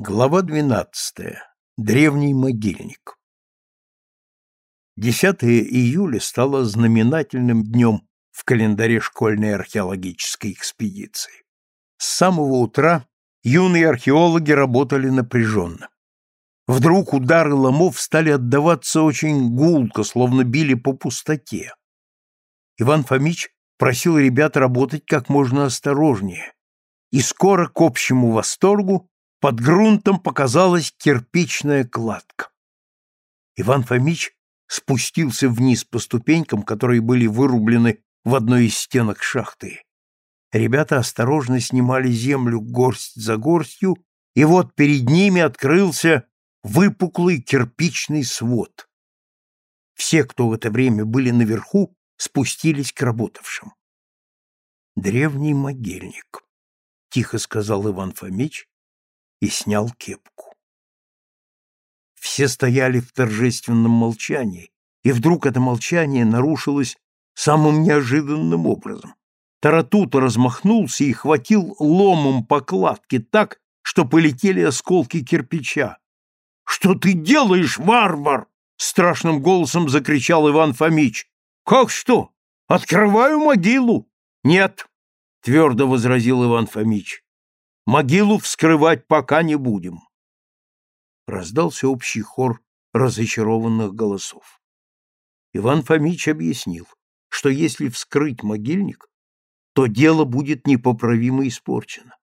Глава двенадцатая. Древний могильник. 10 июля стало знаменательным днем в календаре школьной археологической экспедиции. С самого утра юные археологи работали напряженно. Вдруг удары ломов стали отдаваться очень гулко, словно били по пустоте. Иван Фомич просил ребят работать как можно осторожнее, и скоро, к общему восторгу, под грунтом показалась кирпичная кладка. Иван Фомич спустился вниз по ступенькам, которые были вырублены в одной из стенок шахты. Ребята осторожно снимали землю горсть за горстью, и вот перед ними открылся выпуклый кирпичный свод. Все, кто в это время были наверху, спустились к работавшим. «Древний могильник», — тихо сказал Иван Фомич и снял кепку. Все стояли в торжественном молчании, и вдруг это молчание нарушилось самым неожиданным образом. Таратута размахнулся и хватил ломом по кладке так, что полетели осколки кирпича. — Что ты делаешь, варвар? — страшным голосом закричал Иван Фомич. — Как что? Открываю могилу. — Нет, — твердо возразил Иван Фомич. Могилу вскрывать пока не будем. Раздался общий хор разочарованных голосов. Иван Фомич объяснил, что если вскрыть могильник, то дело будет непоправимо испорчено.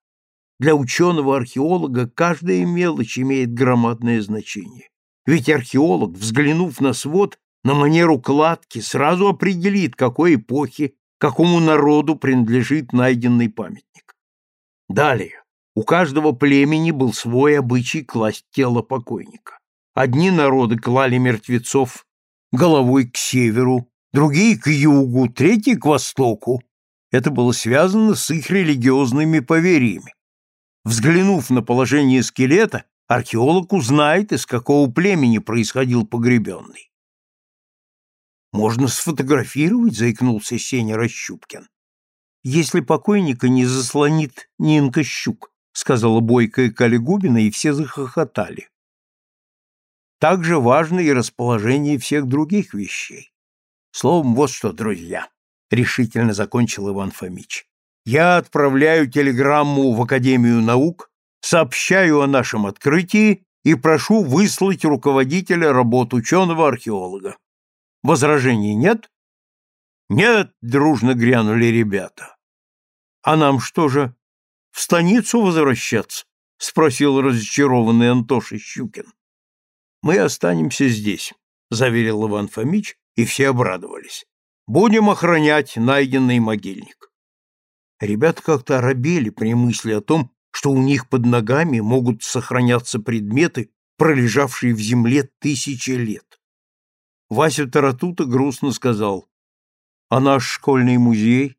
Для ученого-археолога каждая мелочь имеет громадное значение. Ведь археолог, взглянув на свод, на манеру кладки, сразу определит, какой эпохи, какому народу принадлежит найденный памятник. Далее. У каждого племени был свой обычай класть тело покойника. Одни народы клали мертвецов головой к северу, другие — к югу, третьи — к востоку. Это было связано с их религиозными поверьями. Взглянув на положение скелета, археолог узнает, из какого племени происходил погребенный. «Можно сфотографировать», — заикнулся Сеня Расщупкин. «Если покойника не заслонит Нинка Щук», сказала бойкая Калигубина, и все захохотали. Также важно и расположение всех других вещей. Словом, вот что, друзья, решительно закончил Иван Фомич. Я отправляю телеграмму в Академию наук, сообщаю о нашем открытии и прошу выслать руководителя работ ученого-археолога. Возражений нет? Нет, дружно грянули ребята. А нам что же, в станицу возвращаться? — спросил разочарованный Антоша Щукин. — Мы останемся здесь, — заверил Иван Фомич, и все обрадовались. — Будем охранять найденный могильник. Ребята как-то оробели при мысли о том, что у них под ногами могут сохраняться предметы, пролежавшие в земле тысячи лет. Вася Таратута грустно сказал, «А наш школьный музей?»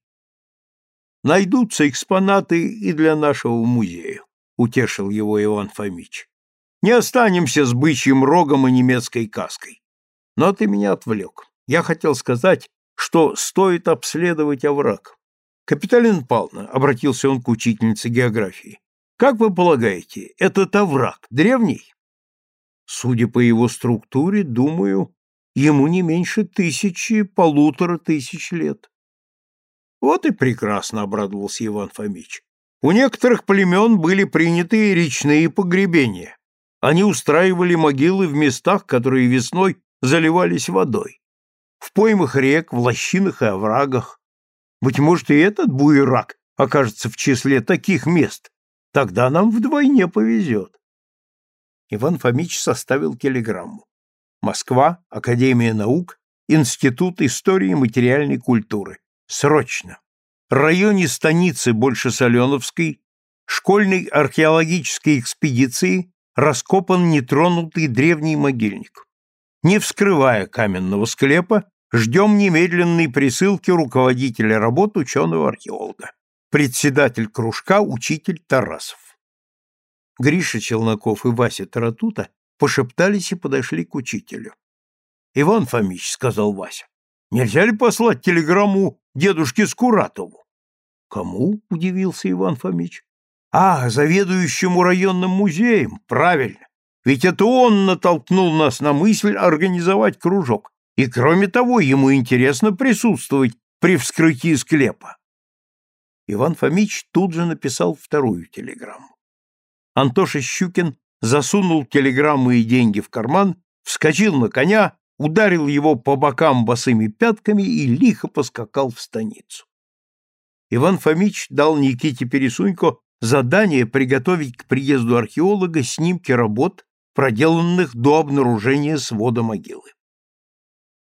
Найдутся экспонаты и для нашего музея, утешил его Иван Фомич. Не останемся с бычьим рогом и немецкой каской. Но ты меня отвлек. Я хотел сказать, что стоит обследовать овраг. Капиталин Павловна, обратился он к учительнице географии, как вы полагаете, этот овраг древний? Судя по его структуре, думаю, ему не меньше тысячи, полутора тысяч лет. Вот и прекрасно обрадовался Иван Фомич. У некоторых племен были приняты речные погребения. Они устраивали могилы в местах, которые весной заливались водой. В поймах рек, в лощинах и оврагах. Быть может, и этот буерак окажется в числе таких мест. Тогда нам вдвойне повезет. Иван Фомич составил телеграмму. Москва, Академия наук, Институт истории и материальной культуры. Срочно. Районе станицы Большесоленовской школьной археологической экспедиции раскопан нетронутый древний могильник. Не вскрывая каменного склепа, ждем немедленной присылки руководителя работ ученого-археолога. Председатель кружка учитель Тарасов. Гриша Челноков и Вася Таратута пошептались и подошли к учителю. «Иван Фомич», — сказал Вася, — «нельзя ли послать телеграмму дедушке Скуратову. Кому? удивился Иван Фомич. А, заведующему районным музеем, правильно. Ведь это он натолкнул нас на мысль организовать кружок. И кроме того, ему интересно присутствовать при вскрытии склепа. Иван Фомич тут же написал вторую телеграмму. Антоша Щукин засунул телеграмму и деньги в карман, вскочил на коня, ударил его по бокам босыми пятками и лихо поскакал в станицу. Иван Фомич дал Никите Пересунько задание приготовить к приезду археолога снимки работ, проделанных до обнаружения свода могилы.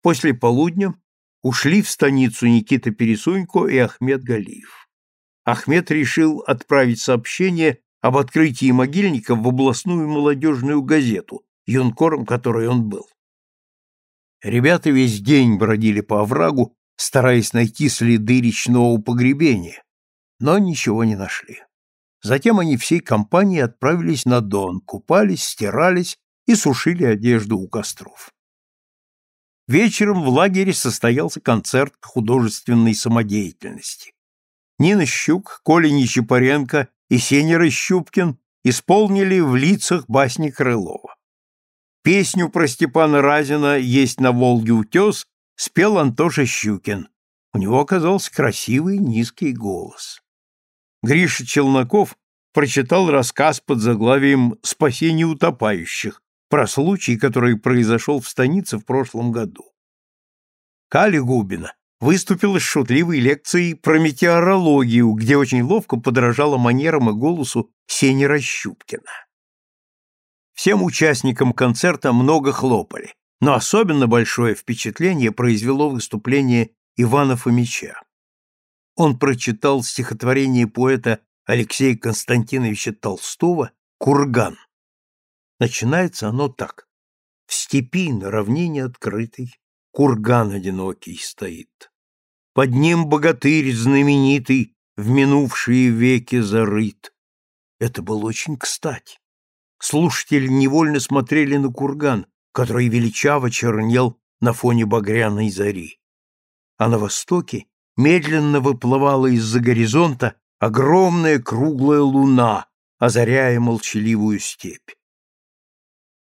После полудня ушли в станицу Никита Пересунько и Ахмед Галиев. Ахмед решил отправить сообщение об открытии могильника в областную молодежную газету, юнкором которой он был. Ребята весь день бродили по оврагу, стараясь найти следы речного погребения, но ничего не нашли. Затем они всей компанией отправились на Дон, купались, стирались и сушили одежду у костров. Вечером в лагере состоялся концерт художественной самодеятельности. Нина Щук, Коля Нечапаренко и Сеня Рощупкин исполнили в лицах басни Крылова. Песню про Степана Разина «Есть на Волге утес» спел Антоша Щукин. У него оказался красивый низкий голос. Гриша Челноков прочитал рассказ под заглавием «Спасение утопающих» про случай, который произошел в станице в прошлом году. Каля Губина выступила с шутливой лекцией про метеорологию, где очень ловко подражала манерам и голосу Сени Рощупкина. Всем участникам концерта много хлопали, но особенно большое впечатление произвело выступление Ивана Фомича. Он прочитал стихотворение поэта Алексея Константиновича Толстого «Курган». Начинается оно так. В степи на равнине открытой курган одинокий стоит. Под ним богатырь знаменитый в минувшие веки зарыт. Это было очень кстати. Слушатели невольно смотрели на курган, который величаво чернел на фоне багряной зари. А на востоке медленно выплывала из-за горизонта огромная круглая луна, озаряя молчаливую степь.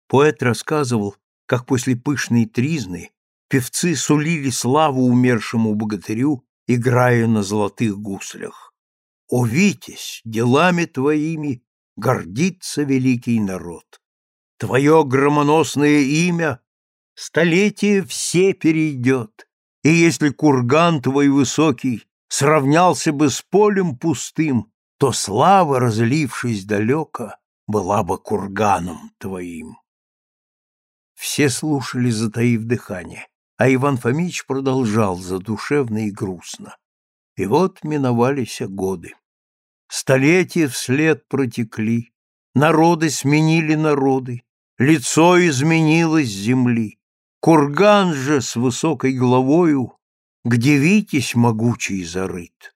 Поэт рассказывал, как после пышной тризны певцы сулили славу умершему богатырю, играя на золотых гуслях. «О, Витязь, делами твоими гордится великий народ! Твое громоносное имя столетие все перейдет, и если курган твой высокий сравнялся бы с полем пустым, то слава, разлившись далеко, была бы курганом твоим. Все слушали, затаив дыхание а Иван Фомич продолжал задушевно и грустно. И вот миновались годы. Столетия вслед протекли, народы сменили народы, лицо изменилось земли. Курган же с высокой головою, где Витязь могучий зарыт,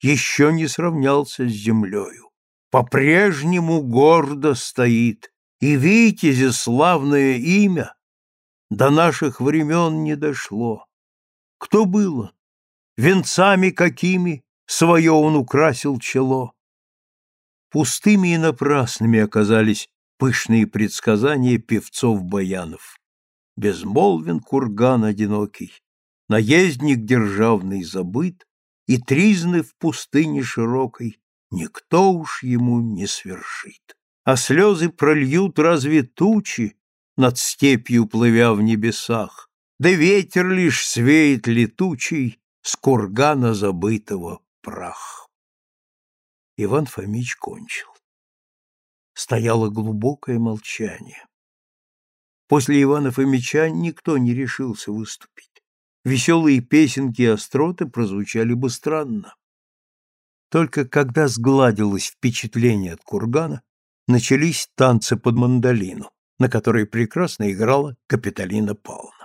еще не сравнялся с землею, по-прежнему гордо стоит, и Витязе славное имя до наших времен не дошло. Кто было? Венцами какими свое он украсил чело? Пустыми и напрасными оказались пышные предсказания певцов-баянов. Безмолвен курган одинокий, наездник державный забыт, и тризны в пустыне широкой никто уж ему не свершит. А слезы прольют разве тучи, над степью плывя в небесах, да ветер лишь свеет летучий с кургана забытого прах. Иван Фомич кончил. Стояло глубокое молчание. После Ивана Фомича никто не решился выступить. Веселые песенки и остроты прозвучали бы странно. Только когда сгладилось впечатление от кургана, начались танцы под мандолину на которой прекрасно играла Капитолина Павловна.